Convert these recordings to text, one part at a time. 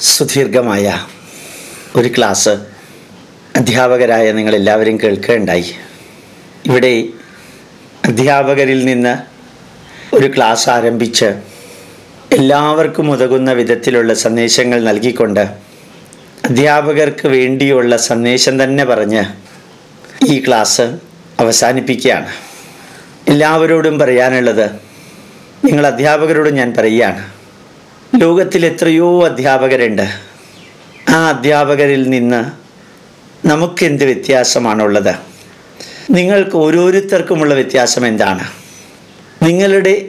സുദീർഘമായ ഒരു ക്ലാസ് അധ്യാപകരായ നിങ്ങളെല്ലാവരും കേൾക്കുകയുണ്ടായി ഇവിടെ അധ്യാപകരിൽ നിന്ന് ഒരു ക്ലാസ് ആരംഭിച്ച് എല്ലാവർക്കും ഉതകുന്ന വിധത്തിലുള്ള സന്ദേശങ്ങൾ നൽകിക്കൊണ്ട് അധ്യാപകർക്ക് വേണ്ടിയുള്ള സന്ദേശം തന്നെ പറഞ്ഞ് ഈ ക്ലാസ് അവസാനിപ്പിക്കുകയാണ്. എല്ലാവരോടും പറയാനുള്ളത് നിങ്ങൾ അധ്യാപകരോട് ഞാൻ പറയുകയാണ്. ലോകത്തിൽ എത്രയോ അധ്യാപകരുണ്ട്. ആ അധ്യാപകരിൽ നിന്ന് നമുക്കെന്ത് വ്യത്യാസമാണുള്ളത്? നിങ്ങൾക്ക് ഓരോരുത്തർക്കുമുള്ള വ്യത്യാസം എന്താണ്? നിങ്ങളുടെ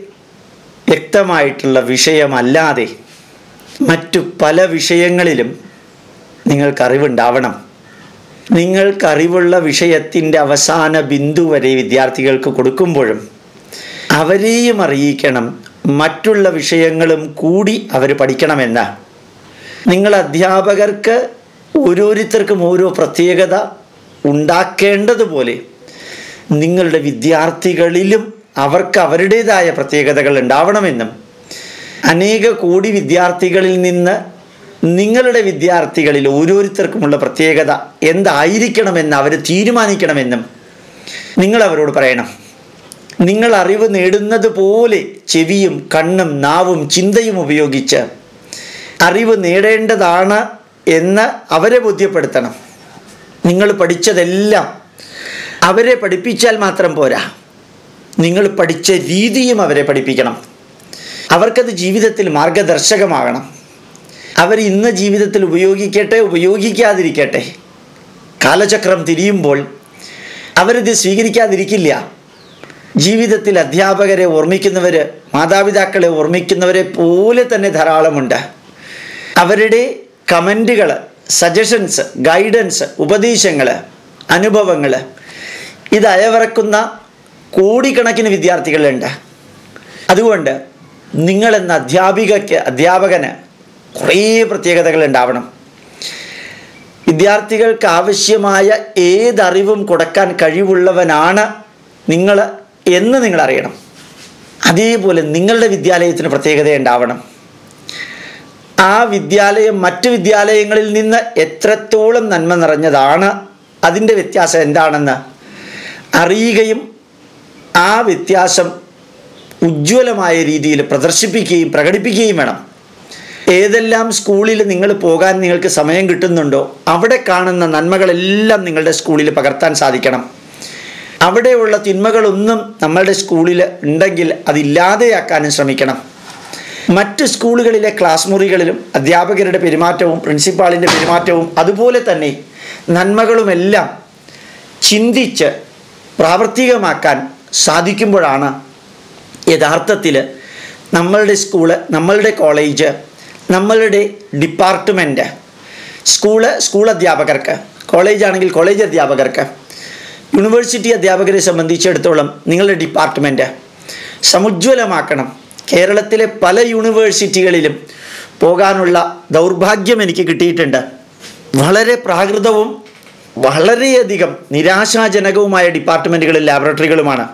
വ്യക്തമായിട്ടുള്ള വിഷയമല്ലാതെ മറ്റു പല വിഷയങ്ങളിലും നിങ്ങൾക്കറിവുണ്ടാവണം. നിങ്ങൾക്കറിവുള്ള വിഷയത്തിന്റെ അവസാന ബിന്ദു വരെ വിദ്യാർത്ഥികൾക്ക് കൊടുക്കുമ്പോഴും അവരെയും അറിയിക്കണം മറ്റുള്ള വിഷയങ്ങളും കൂടി അവർ പഠിക്കണമെന്ന്. നിങ്ങൾ അധ്യാപകർക്ക് ഓരോരുത്തർക്കും ഓരോ പ്രത്യേകത ഉണ്ടാക്കേണ്ടതുപോലെ നിങ്ങളുടെ വിദ്യാർത്ഥികളിലും അവർക്ക് അവരുടേതായ പ്രത്യേകതകൾ ഉണ്ടാവണമെന്നും അനേക കോടി വിദ്യാർത്ഥികളിൽ നിന്ന് നിങ്ങളുടെ വിദ്യാർത്ഥികളിൽ ഓരോരുത്തർക്കുമുള്ള പ്രത്യേകത എന്തായിരിക്കണമെന്ന് അവർ തീരുമാനിക്കണമെന്നും നിങ്ങൾ അവരോട് പറയണം. നിങ്ങൾ അറിവ് നേടുന്നത് പോലെ ചെവിയും കണ്ണും നാവും ചിന്തയും ഉപയോഗിച്ച് അറിവ് നേടേണ്ടതാണ് എന്ന് അവരെ ബോധ്യപ്പെടുത്തണം. നിങ്ങൾ പഠിച്ചതെല്ലാം അവരെ പഠിപ്പിച്ചാൽ മാത്രം പോരാ. നിങ്ങൾ പഠിച്ച രീതിയും അവരെ പഠിപ്പിക്കണം. അവർക്കത് ജീവിതത്തിൽ മാർഗദർശകമാകണം. അവർ ഇന്ന് ജീവിതത്തിൽ ഉപയോഗിക്കട്ടെ ഉപയോഗിക്കാതിരിക്കട്ടെ. കാലചക്രം തിരിയുമ്പോൾ അവരിത് സ്വീകരിക്കാതിരിക്കില്ല. ജീവിതത്തിൽ അധ്യാപകരെ ഓർമ്മിക്കുന്നവർ മാതാപിതാക്കളെ ഓർമ്മിക്കുന്നവരെ പോലെ തന്നെ ധാരാളമുണ്ട്. അവരുടെ കമന്റുകൾ സജഷൻസ് ഗൈഡൻസ് ഉപദേശങ്ങൾ അനുഭവങ്ങൾ ഇത് അയവിറക്കുന്ന കോടിക്കണക്കിന് വിദ്യാർത്ഥികളുണ്ട്. അതുകൊണ്ട് നിങ്ങളെന്ന അധ്യാപികയ്ക്ക് അധ്യാപകന് കുറേ പ്രത്യേകതകൾ ഉണ്ടാവണം വിദ്യാർത്ഥികൾക്ക് ആവശ്യമായ ഏതറിവും കൊടുക്കാൻ കഴിവുള്ളവനാണ് നിങ്ങൾ എന്ന് നിങ്ങൾ അറിയണം അതേപോലെ നിങ്ങളുടെ വിദ്യാലയത്തിന് പ്രത്യേകത ഉണ്ടാവണം. ആ വിദ്യാലയം മറ്റു വിദ്യാലയങ്ങളിൽ നിന്ന് എത്രത്തോളം നന്മ നിറഞ്ഞതാണ് അതിന്റെ വ്യത്യാസം എന്താണെന്ന് അറിയുകയും ആ വ്യത്യാസം ഉജ്ജ്വലമായ രീതിയിൽ പ്രദർശിപ്പിക്കുകയും പ്രകടിപ്പിക്കുകയും വേണം. ഏതെല്ലാം സ്കൂളിൽ നിങ്ങൾ പോകാൻ നിങ്ങൾക്ക് സമയം കിട്ടുന്നുണ്ടോ അവിടെ കാണുന്ന നന്മകളെല്ലാം നിങ്ങളുടെ സ്കൂളിൽ പകർത്താൻ സാധിക്കണം. അവിടെയുള്ള തിന്മകളൊന്നും നമ്മളുടെ സ്കൂളിൽ ഉണ്ടെങ്കിൽ അതില്ലാതെയാക്കാനും ശ്രമിക്കണം. മറ്റ് സ്കൂളുകളിലെ ക്ലാസ് മുറികളിലും അധ്യാപകരുടെ പെരുമാറ്റവും പ്രിൻസിപ്പാളിന്റെ പെരുമാറ്റവും അതുപോലെ തന്നെ നന്മകളുമെല്ലാം ചിന്തിച്ച് പ്രാവർത്തികമാക്കാൻ സാധിക്കുമ്പോഴാണ് യഥാർത്ഥത്തിൽ നമ്മളുടെ സ്കൂൾ നമ്മളുടെ കോളേജ് നമ്മളുടെ ഡിപ്പാർട്ട്മെന്റ്. സ്കൂൾ സ്കൂൾ അധ്യാപകർക്ക് കോളേജ് ആണെങ്കിൽ കോളേജ് അധ്യാപകർക്ക് യൂണിവേഴ്സിറ്റി അധ്യാപകരെ സംബന്ധിച്ചിടത്തോളം നിങ്ങളുടെ ഡിപ്പാർട്ട്മെന്റ് സമുജ്വലമാക്കണം. കേരളത്തിലെ പല യൂണിവേഴ്സിറ്റികളിലും പോകാനുള്ള ദൗർഭാഗ്യം എനിക്ക് കിട്ടിയിട്ടുണ്ട്. വളരെ പ്രാകൃതവും വളരെയധികം നിരാശാജനകവുമായ ഡിപ്പാർട്ട്മെന്റുകളും ലാബറട്ടറികളുമാണ്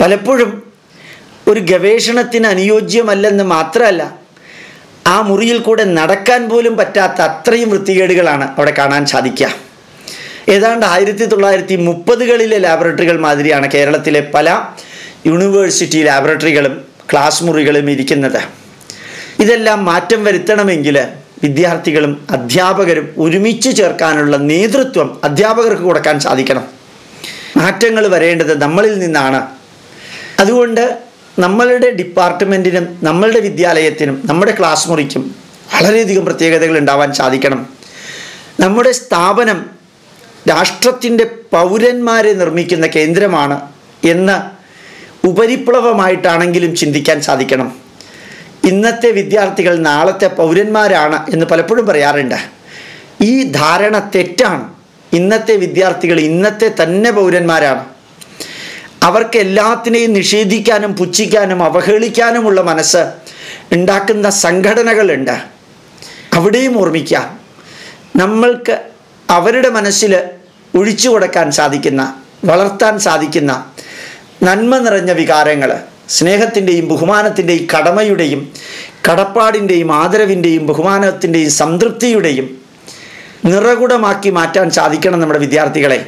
പലപ്പോഴും ഒരു ഗവേഷണത്തിന് അനുയോജ്യമല്ലെന്ന് മാത്രമല്ല ആ മുറിയിൽ കൂടെ നടക്കാൻ പോലും പറ്റാത്ത അത്രയും വൃത്തികേടുകളാണ് അവിടെ കാണാൻ സാധിക്കുക. ഏതാണ്ട് ആയിരത്തി തൊള്ളായിരത്തി മുപ്പതുകളിലെ ലാബറട്ടറികൾ മാതിരിയാണ് കേരളത്തിലെ പല യൂണിവേഴ്സിറ്റി ലാബറട്ടറികളും ക്ലാസ് മുറികളും ഇരിക്കുന്നത്. ഇതെല്ലാം മാറ്റം വരുത്തണമെങ്കിൽ വിദ്യാർത്ഥികളും അധ്യാപകരും ഒരുമിച്ച് ചേർക്കാനുള്ള നേതൃത്വം അധ്യാപകർക്ക് കൊടുക്കാൻ സാധിക്കണം. മാറ്റങ്ങൾ വരേണ്ടത് നമ്മളിൽ നിന്നാണ്. അതുകൊണ്ട് നമ്മളുടെ ഡിപ്പാർട്ട്മെന്റിനും നമ്മളുടെ വിദ്യാലയത്തിനും നമ്മുടെ ക്ലാസ് മുറിക്കും വളരെയധികം പ്രത്യേകതകൾ ഉണ്ടാവാൻ സാധിക്കണം. നമ്മുടെ സ്ഥാപനം രാഷ്ട്രത്തിന്റെ പൗരന്മാരെ നിർമ്മിക്കുന്ന കേന്ദ്രമാണ് എന്ന് ഉപരിപ്ലവമായിട്ടാണെങ്കിലും ചിന്തിക്കാൻ സാധിക്കണം. ഇന്നത്തെ വിദ്യാർത്ഥികൾ നാളത്തെ പൗരന്മാരാണ് എന്ന് പലപ്പോഴും പറയാറുണ്ട്. ഈ ധാരണ തെറ്റാണ്. ഇന്നത്തെ വിദ്യാർത്ഥികൾ ഇന്നത്തെ തന്നെ പൗരന്മാരാണ്. അവർക്ക് എല്ലാത്തിനെയും നിഷേധിക്കാനും പുച്ഛിക്കാനും അവഹേളിക്കാനുമുള്ള മനസ്സ് ഉണ്ടാക്കുന്ന സംഘടനകളുണ്ട്. അവിടെയും ഓർമ്മിക്കാം നമ്മൾക്ക് അവരുടെ മനസ്സിൽ ഒഴിച്ചു കൊടുക്കാൻ സാധിക്കുന്ന വളർത്താൻ സാധിക്കുന്ന നന്മ നിറഞ്ഞ വികാരങ്ങൾ സ്നേഹത്തിന്റെയും ബഹുമാനത്തിന്റെയും കടമയുടെയും കടപ്പാടിന്റെയും ആദരവിന്റെയും ബഹുമാനത്തിന്റെയും സംതൃപ്തിയുടെയും നിറകുടമാക്കി മാറ്റാൻ സാധിക്കണം നമ്മുടെ വിദ്യാർത്ഥികളെ.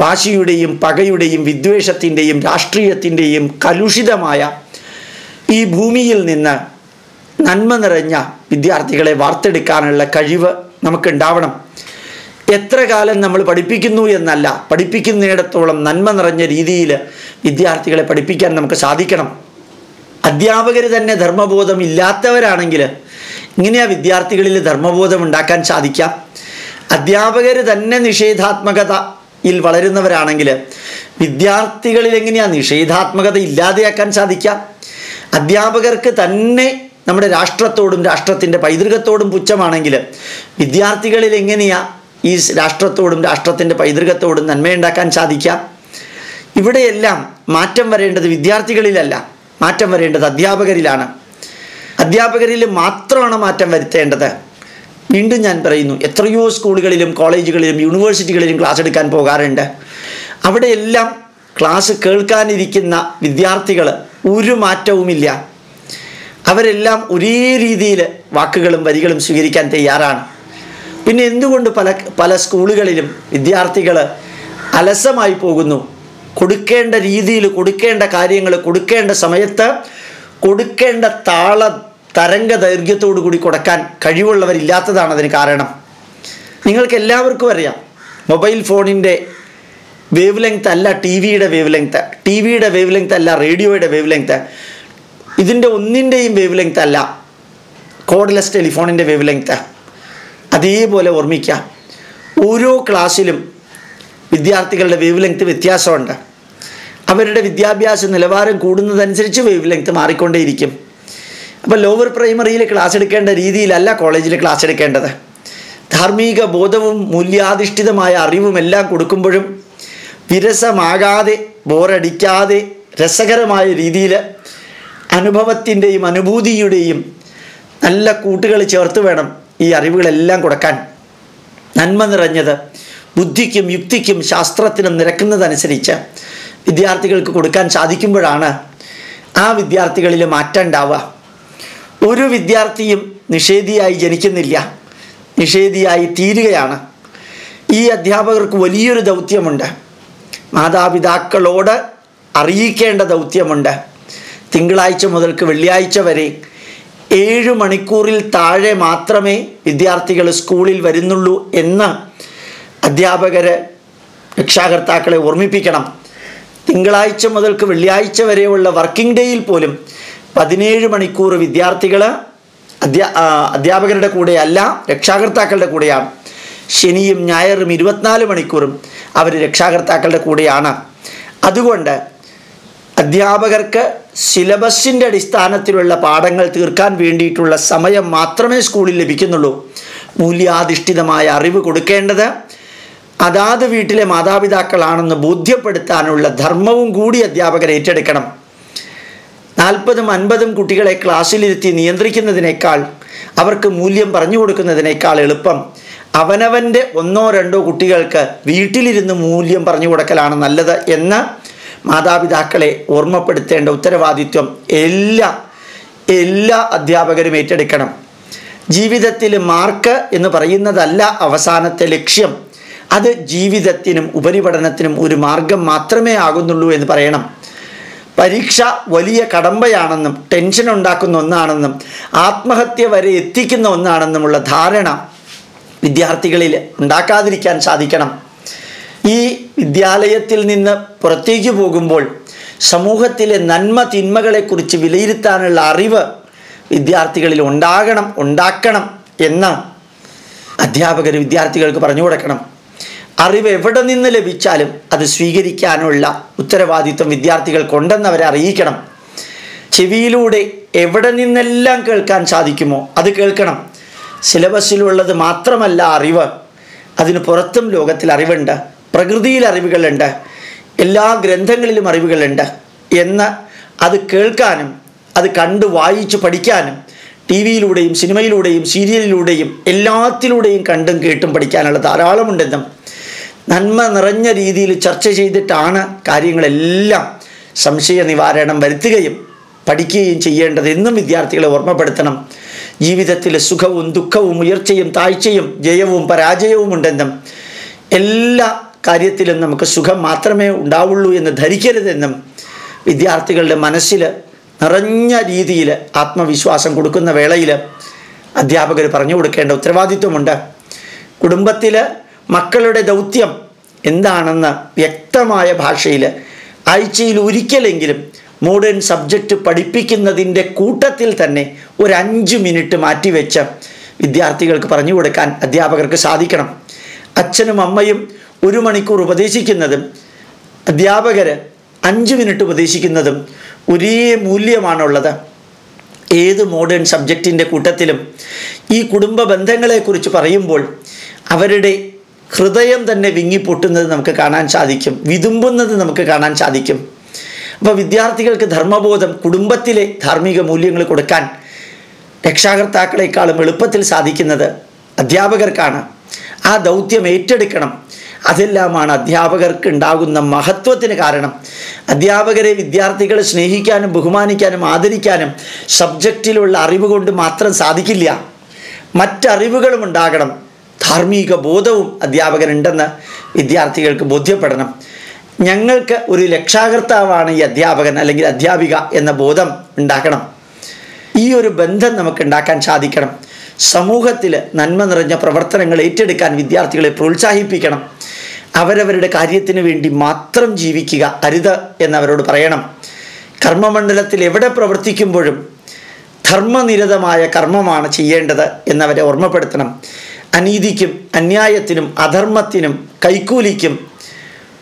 വാശിയുടെയും പകയുടെയും വിദ്വേഷത്തിന്റെയും രാഷ്ട്രീയത്തിന്റെയും കലുഷിതമായ ഈ ഭൂമിയിൽ നിന്ന് നന്മ നിറഞ്ഞ വിദ്യാർത്ഥികളെ വാർത്തെടുക്കാനുള്ള കഴിവ് നമുക്കുണ്ടാവണം. എത്ര കാലം നമ്മൾ പഠിപ്പിക്കുന്നു എന്നല്ല പഠിപ്പിക്കുന്നിടത്തോളം നന്മ നിറഞ്ഞ രീതിയിൽ വിദ്യാർത്ഥികളെ പഠിപ്പിക്കാൻ നമുക്ക് സാധിക്കണം. അധ്യാപകർ തന്നെ ധർമ്മബോധം ഇല്ലാത്തവരാണെങ്കിൽ ഇങ്ങനെയാ വിദ്യാർത്ഥികളിൽ ധർമ്മബോധം ഉണ്ടാക്കാൻ സാധിക്കാം. അധ്യാപകർ തന്നെ നിഷേധാത്മകതയിൽ വളരുന്നവരാണെങ്കിൽ വിദ്യാർത്ഥികളിൽ എങ്ങനെയാ നിഷേധാത്മകത ഇല്ലാതെയാക്കാൻ സാധിക്കാം? അധ്യാപകർക്ക് തന്നെ നമ്മുടെ രാഷ്ട്രത്തോടും രാഷ്ട്രത്തിന്റെ പൈതൃകത്തോടും പുച്ഛമാണെങ്കിൽ വിദ്യാർത്ഥികളിൽ എങ്ങനെയാ ഈ രാഷ്ട്രത്തോടും രാഷ്ട്രത്തിന്റെ പൈതൃകത്തോടും നന്മയുണ്ടാക്കാൻ സാധിക്കാം ഇവിടെയെല്ലാം മാറ്റം വരേണ്ടത് വിദ്യാർത്ഥികളിലല്ല മാറ്റം വരേണ്ടത് അധ്യാപകരിലാണ്. അധ്യാപകരിൽ മാത്രമാണ് മാറ്റം വരുത്തേണ്ടത്. വീണ്ടും ഞാൻ പറയുന്നു എത്രയോ സ്കൂളുകളിലും കോളേജുകളിലും യൂണിവേഴ്സിറ്റികളിലും ക്ലാസ് എടുക്കാൻ പോകാറുണ്ട്. അവിടെയെല്ലാം ക്ലാസ് കേൾക്കാനിരിക്കുന്ന വിദ്യാർത്ഥികൾ ഒരു മാറ്റവുമില്ല. അവരെല്ലാം ഒരേ രീതിയിൽ വാക്കുകളും വരികളും സ്വീകരിക്കാൻ തയ്യാറാണ്. പിന്നെ എന്തുകൊണ്ട് പല പല സ്കൂളുകളിലും വിദ്യാർത്ഥികൾ അലസമായി പോകുന്നു? കൊടുക്കേണ്ട രീതിയിൽ കൊടുക്കേണ്ട കാര്യങ്ങൾ കൊടുക്കേണ്ട സമയത്ത് കൊടുക്കേണ്ട താള തരംഗ ദൈർഘ്യത്തോടു കൂടി കൊടുക്കാൻ കഴിവുള്ളവരില്ലാത്തതാണ് അതിന് കാരണം. നിങ്ങൾക്ക് എല്ലാവർക്കും അറിയാം മൊബൈൽ ഫോണിന്റെ വേവ് ലെങ്ത് അല്ല ടി വിയുടെ വേവ് ലെങ്ത് ടി വിയുടെ വേവ് ലെങ്ത് അല്ല റേഡിയോയുടെ വേവ് ലെങ്ത് ഇതിന്റെ ഒന്നിന്റെയും വേവ് ലെങ്ത് അല്ല കോഡ്ലെസ് ടെലിഫോണിന്റെ വേവ് ലെങ്ത് അതേപോലെ ഓർമ്മിക്കാം. ഓരോ ക്ലാസ്സിലും വിദ്യാർത്ഥികളുടെ വേവ് ലെങ്ത് വ്യത്യാസമുണ്ട്. അവരുടെ വിദ്യാഭ്യാസ നിലവാരം കൂടുന്നതനുസരിച്ച് വേവ് ലെങ്ത് മാറിക്കൊണ്ടേയിരിക്കും. അപ്പോൾ ലോവർ പ്രൈമറിയിൽ ക്ലാസ് എടുക്കേണ്ട രീതിയിലല്ല കോളേജിൽ ക്ലാസ് എടുക്കേണ്ടത്. ധാർമ്മിക ബോധവും മൂല്യാധിഷ്ഠിതമായ അറിവും എല്ലാം കൊടുക്കുമ്പോഴും വിരസമാകാതെ ബോറടിക്കാതെ രസകരമായ രീതിയിൽ അനുഭവത്തിന്റെയും അനുഭൂതിയുടെയും നല്ല കൂട്ടുകൾ ചേർത്ത് വേണം ഈ അറിവുകളെല്ലാം കൊടുക്കാൻ നന്മ നിറഞ്ഞത് ബുദ്ധിക്കും യുക്തിക്കും ശാസ്ത്രത്തിനും നിരക്കുന്നതനുസരിച്ച് വിദ്യാർത്ഥികൾക്ക് കൊടുക്കാൻ സാധിക്കുമ്പോഴാണ് ആ വിദ്യാർത്ഥികളിൽ മാറ്റം ഉണ്ടാവുക. ഒരു വിദ്യാർത്ഥിയും നിഷേധിയായി ജനിക്കുന്നില്ല. നിഷേധിയായി തീരുകയാണ്. ഈ അധ്യാപകർക്ക് വലിയൊരു ദൗത്യമുണ്ട്. മാതാപിതാക്കളോട് അറിയിക്കേണ്ട ദൗത്യമുണ്ട്. തിങ്കളാഴ്ച മുതൽക്ക് വെള്ളിയാഴ്ച വരെ ഏഴ് മണിക്കൂറിൽ താഴെ മാത്രമേ വിദ്യാർത്ഥികൾ സ്കൂളിൽ വരുന്നുള്ളൂ എന്ന് അധ്യാപകരെ രക്ഷാകർത്താക്കളെ ഓർമ്മിപ്പിക്കണം. തിങ്കളാഴ്ച മുതൽക്ക് വെള്ളിയാഴ്ച വരെയുള്ള വർക്കിംഗ് ഡേയിൽ പോലും പതിനേഴ് മണിക്കൂർ വിദ്യാർത്ഥികൾ അധ്യാ അധ്യാപകരുടെ കൂടെയല്ല രക്ഷാകർത്താക്കളുടെ കൂടെയാണ്. ശനിയും ഞായറും ഇരുപത്തിനാല് മണിക്കൂറും അവർ രക്ഷാകർത്താക്കളുടെ കൂടെയാണ്. അതുകൊണ്ട് അധ്യാപകർക്ക് സിലബസിന്റെ അടിസ്ഥാനത്തിലുള്ള പാഠങ്ങൾ തീർക്കാൻ വേണ്ടിയിട്ടുള്ള സമയം മാത്രമേ സ്കൂളിൽ ലഭിക്കുന്നുള്ളൂ. മൂല്യാധിഷ്ഠിതമായ അറിവ് കൊടുക്കേണ്ടത് അതാത് വീട്ടിലെ മാതാപിതാക്കളാണെന്ന് ബോധ്യപ്പെടുത്താനുള്ള ധർമ്മവും കൂടി അധ്യാപകർ ഏറ്റെടുക്കണം. നാൽപ്പതും അൻപതും കുട്ടികളെ ക്ലാസ്സിലിരുത്തി നിയന്ത്രിക്കുന്നതിനേക്കാൾ അവർക്ക് മൂല്യം പറഞ്ഞു കൊടുക്കുന്നതിനേക്കാൾ എളുപ്പം. അവനവന്റെ ഒന്നോ രണ്ടോ കുട്ടികൾക്ക് വീട്ടിലിരുന്ന് മൂല്യം പറഞ്ഞു കൊടുക്കലാണ് നല്ലത് എന്ന് മാതാപിതാക്കളെ ഓർമ്മപ്പെടുത്തേണ്ട ഉത്തരവാദിത്വം എല്ലാ എല്ലാ അധ്യാപകരും ഏറ്റെടുക്കണം. ജീവിതത്തിൽ മാർക്ക് എന്ന് പറയുന്നതല്ല അവസാനത്തെ ലക്ഷ്യം. അത് ജീവിതത്തിനും ഉപരിപഠനത്തിനും ഒരു മാർഗം മാത്രമേ ആകുന്നുള്ളൂ എന്ന് പറയണം. പരീക്ഷ വലിയ കടമ്പയാണെന്നും ടെൻഷൻ ഉണ്ടാക്കുന്ന ഒന്നാണെന്നും ആത്മഹത്യ വരെ എത്തിക്കുന്ന ഒന്നാണെന്നുമുള്ള ധാരണ വിദ്യാർത്ഥികളിൽ ഉണ്ടാക്കാതിരിക്കാൻ സാധിക്കണം. ഈ വിദ്യാലയത്തിൽ നിന്ന് പുറത്തേക്ക് പോകുമ്പോൾ സമൂഹത്തിലെ നന്മ തിന്മകളെക്കുറിച്ച് വിലയിരുത്താനുള്ള അറിവ് വിദ്യാർത്ഥികളിൽ ഉണ്ടാകണം ഉണ്ടാക്കണം എന്ന് അധ്യാപകർ വിദ്യാർത്ഥികൾക്ക് പറഞ്ഞു കൊടുക്കണം. അറിവ് എവിടെ നിന്ന് ലഭിച്ചാലും അത് സ്വീകരിക്കാനുള്ള ഉത്തരവാദിത്വം വിദ്യാർത്ഥികൾക്കുണ്ടെന്ന് അവരെ അറിയിക്കണം. ചെവിയിലൂടെ എവിടെ നിന്നെല്ലാം കേൾക്കാൻ സാധിക്കുമോ അത് കേൾക്കണം. സിലബസിലുള്ളത് മാത്രമല്ല അറിവ്. അതിന് പുറത്തും ലോകത്തിൽ അറിവുണ്ട്. പ്രകൃതിയിൽ അറിവുകളുണ്ട്. എല്ലാ ഗ്രന്ഥങ്ങളിലും അറിവുകളുണ്ട് എന്ന് അത് കേൾക്കാനും അത് കണ്ട് വായിച്ച് പഠിക്കാനും ടി വിയിലൂടെയും സിനിമയിലൂടെയും സീരിയലിലൂടെയും എല്ലാത്തിലൂടെയും കണ്ടും കേട്ടും പഠിക്കാനുള്ള ധാരാളമുണ്ടെന്നും നന്മ നിറഞ്ഞ രീതിയിൽ ചർച്ച ചെയ്തിട്ടാണ് കാര്യങ്ങളെല്ലാം സംശയ നിവാരണം വരുത്തുകയും പഠിക്കുകയും ചെയ്യേണ്ടത് എന്നും വിദ്യാർത്ഥികളെ ഓർമ്മപ്പെടുത്തണം. ജീവിതത്തിൽ സുഖവും ദുഃഖവും ഉയർച്ചയും താഴ്ചയും ജയവും പരാജയവും ഉണ്ടെന്നും എല്ലാ കാര്യത്തിലും നമുക്ക് സുഖം മാത്രമേ ഉണ്ടാവുള്ളൂ എന്ന് ധരിക്കരുതെന്നും വിദ്യാർത്ഥികളുടെ മനസ്സിൽ നിറഞ്ഞ രീതിയിൽ ആത്മവിശ്വാസം കൊടുക്കുന്ന വേളയിൽ അധ്യാപകർ പറഞ്ഞു കൊടുക്കേണ്ട ഉത്തരവാദിത്വമുണ്ട്. കുടുംബത്തിൽ മക്കളുടെ ദൗത്യം എന്താണെന്ന് വ്യക്തമായ ഭാഷയിൽ ആഴ്ചയിൽ ഒരിക്കലെങ്കിലും മോഡേൺ സബ്ജക്റ്റ് പഠിപ്പിക്കുന്നതിന്റെ കൂട്ടത്തിൽ തന്നെ ഒരു അഞ്ച് മിനിറ്റ് മാറ്റിവെച്ച് വിദ്യാർത്ഥികൾക്ക് പറഞ്ഞു കൊടുക്കാൻ അധ്യാപകർക്ക് സാധിക്കണം. അച്ഛനും അമ്മയും ഒരു മണിക്കൂർ ഉപദേശിക്കുന്നതും അധ്യാപകർ അഞ്ച് മിനിറ്റ് ഉപദേശിക്കുന്നതും ഒരേ മൂല്യമാണുള്ളത്. ഏത് മോഡേൺ സബ്ജക്റ്റിന്റെ കൂട്ടത്തിലും ഈ കുടുംബ ബന്ധങ്ങളെക്കുറിച്ച് പറയുമ്പോൾ അവരുടെ ഹൃദയം തന്നെ വിങ്ങിപ്പൊട്ടുന്നത് നമുക്ക് കാണാൻ സാധിക്കും വിതുമ്പുന്നത് നമുക്ക് കാണാൻ സാധിക്കും. അപ്പോൾ വിദ്യാർത്ഥികൾക്ക് ധർമ്മബോധം കുടുംബത്തിലെ ധാർമ്മിക മൂല്യങ്ങൾ കൊടുക്കാൻ രക്ഷാകർത്താക്കളെക്കാളും എളുപ്പത്തിൽ സാധിക്കുന്നത് അധ്യാപകർക്കാണ്. ആ ദൗത്യം ഏറ്റെടുക്കണം. അതെല്ലാമാണ് അധ്യാപകർക്ക് ഉണ്ടാകുന്ന മഹത്വത്തിന് കാരണം. അധ്യാപകരെ വിദ്യാർത്ഥികളെ സ്നേഹിക്കാനും ബഹുമാനിക്കാനും ആദരിക്കാനും സബ്ജക്റ്റിലുള്ള അറിവ് കൊണ്ട് മാത്രം സാധിക്കില്ല. മറ്ററിവുകളും ഉണ്ടാകണം. ധാർമ്മിക ബോധവും അധ്യാപകനുണ്ടെന്ന് വിദ്യാർത്ഥികൾക്ക് ബോധ്യപ്പെടണം. ഞങ്ങൾക്ക് ഒരു രക്ഷാകർത്താവാണ് ഈ അധ്യാപകൻ അല്ലെങ്കിൽ അധ്യാപിക എന്ന ബോധം ഉണ്ടാക്കണം ഈ ഒരു ബന്ധം നമുക്ക് ഉണ്ടാക്കാൻ സാധിക്കണം. സമൂഹത്തിൽ നന്മ നിറഞ്ഞ പ്രവർത്തനങ്ങൾ ഏറ്റെടുക്കാൻ വിദ്യാർത്ഥികളെ പ്രോത്സാഹിപ്പിക്കണം. അവരവരുടെ കാര്യത്തിന് വേണ്ടി മാത്രം ജീവിക്കുക അരുത് എന്നവരോട് പറയണം. കർമ്മമണ്ഡലത്തിൽ എവിടെ പ്രവർത്തിക്കുമ്പോഴും ധർമ്മനിരതമായ കർമ്മമാണ് ചെയ്യേണ്ടത് എന്നവരെ ഓർമ്മപ്പെടുത്തണം. അനീതിക്കും അന്യായത്തിനും അധർമ്മത്തിനും കൈക്കൂലിക്കും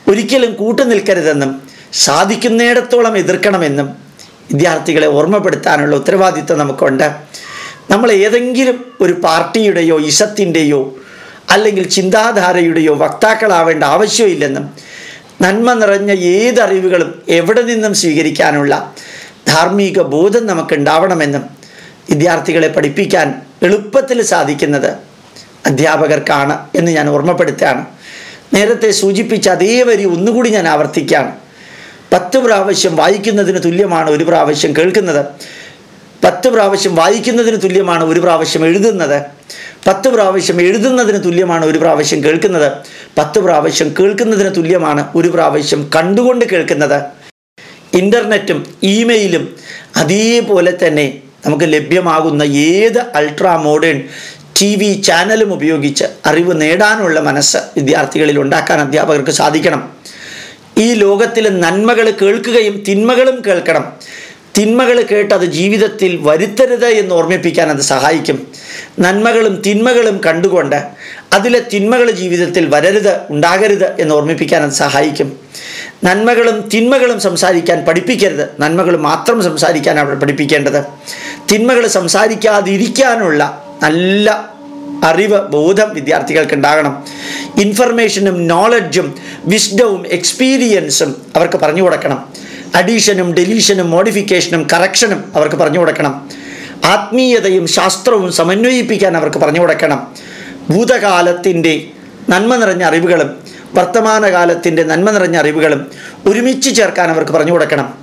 ഒരിക്കലും കൂട്ടുനിൽക്കരുതെന്നും സാധിക്കുന്നിടത്തോളം എതിർക്കണമെന്നും വിദ്യാർത്ഥികളെ ഓർമ്മപ്പെടുത്താനുള്ള ഉത്തരവാദിത്വം നമുക്കുണ്ട്. നമ്മൾ ഏതെങ്കിലും ഒരു പാർട്ടിയുടെയോ ഇസത്തിന്റെയോ അല്ലെങ്കിൽ ചിന്താധാരയുടെയോ വക്താക്കളാവേണ്ട ആവശ്യമില്ലെന്നും നന്മ നിറഞ്ഞ ഏതറിവുകളും എവിടെ നിന്നും സ്വീകരിക്കാനുള്ള ധാർമ്മിക ബോധം നമുക്ക് ഉണ്ടാവണമെന്നും വിദ്യാർത്ഥികളെ പഠിപ്പിക്കാൻ എളുപ്പത്തിൽ സാധിക്കുന്നത് അധ്യാപകർക്കാണ് എന്ന് ഞാൻ ഓർമ്മപ്പെടുത്തുകയാണ്. നേരത്തെ സൂചിപ്പിച്ച അതേ വരി ഒന്നുകൂടി ഞാൻ ആവർത്തിക്കുകയാണ്. പത്ത് പ്രാവശ്യം വായിക്കുന്നതിന് തുല്യമാണ് ഒരു പ്രാവശ്യം കേൾക്കുന്നത്. പത്ത് പ്രാവശ്യം വായിക്കുന്നതിന് തുല്യമാണ് ഒരു പ്രാവശ്യം എഴുതുന്നത്. പത്ത് പ്രാവശ്യം എഴുതുന്നതിന് തുല്യമാണ് ഒരു പ്രാവശ്യം കേൾക്കുന്നത്. പത്ത് പ്രാവശ്യം കേൾക്കുന്നതിന് തുല്യമാണ് ഒരു പ്രാവശ്യം കണ്ടുകൊണ്ട് കേൾക്കുന്നത്. ഇന്റർനെറ്റും ഇമെയിലും അതേപോലെ തന്നെ നമുക്ക് ലഭ്യമാകുന്ന ഏത് അൾട്രാ മോഡേൺ ടി വി ചാനലും ഉപയോഗിച്ച് അറിവ് നേടാനുള്ള മനസ്സ് വിദ്യാർത്ഥികളിൽ ഉണ്ടാക്കാൻ അധ്യാപകർക്ക് സാധിക്കണം. ഈ ലോകത്തിലെ നന്മകൾ കേൾക്കുകയും തിന്മകളും കേൾക്കണം. തിന്മകൾ കേട്ട് അത് ജീവിതത്തിൽ വരുത്തരുത് എന്ന് ഓർമ്മിപ്പിക്കാൻ അത് സഹായിക്കും. നന്മകളും തിന്മകളും കണ്ടുകൊണ്ട് അതിലെ തിന്മകൾ ജീവിതത്തിൽ വരരുത് ഉണ്ടാകരുത് എന്ന് ഓർമ്മിപ്പിക്കാൻ അത് സഹായിക്കും. നന്മകളും തിന്മകളും സംസാരിക്കാൻ പഠിപ്പിക്കരുത്. നന്മകൾ മാത്രം സംസാരിക്കാൻ അവിടെ പഠിപ്പിക്കേണ്ടത്. തിന്മകൾ സംസാരിക്കാതിരിക്കാനുള്ള നല്ല അറിവ് ബോധം വിദ്യാർത്ഥികൾക്ക് ഉണ്ടാകണം. ഇൻഫർമേഷനും നോളജും വിസ്ഡവും എക്സ്പീരിയൻസും അവർക്ക് പറഞ്ഞു കൊടുക്കണം. അഡീഷനും ഡെലീഷനും മോഡിഫിക്കേഷനും കറക്ഷനും അവർക്ക് പറഞ്ഞു കൊടുക്കണം. ആത്മീയതയും ശാസ്ത്രവും സമന്വയിപ്പിക്കാൻ അവർക്ക് പറഞ്ഞു കൊടുക്കണം. ഭൂതകാലത്തിന്റെ നന്മ നിറഞ്ഞ അറിവുകളും വർത്തമാനകാലത്തിന്റെ നന്മ നിറഞ്ഞ അറിവുകളും ഒരുമിച്ച് ചേർക്കാൻ അവർക്ക് പറഞ്ഞു കൊടുക്കണം.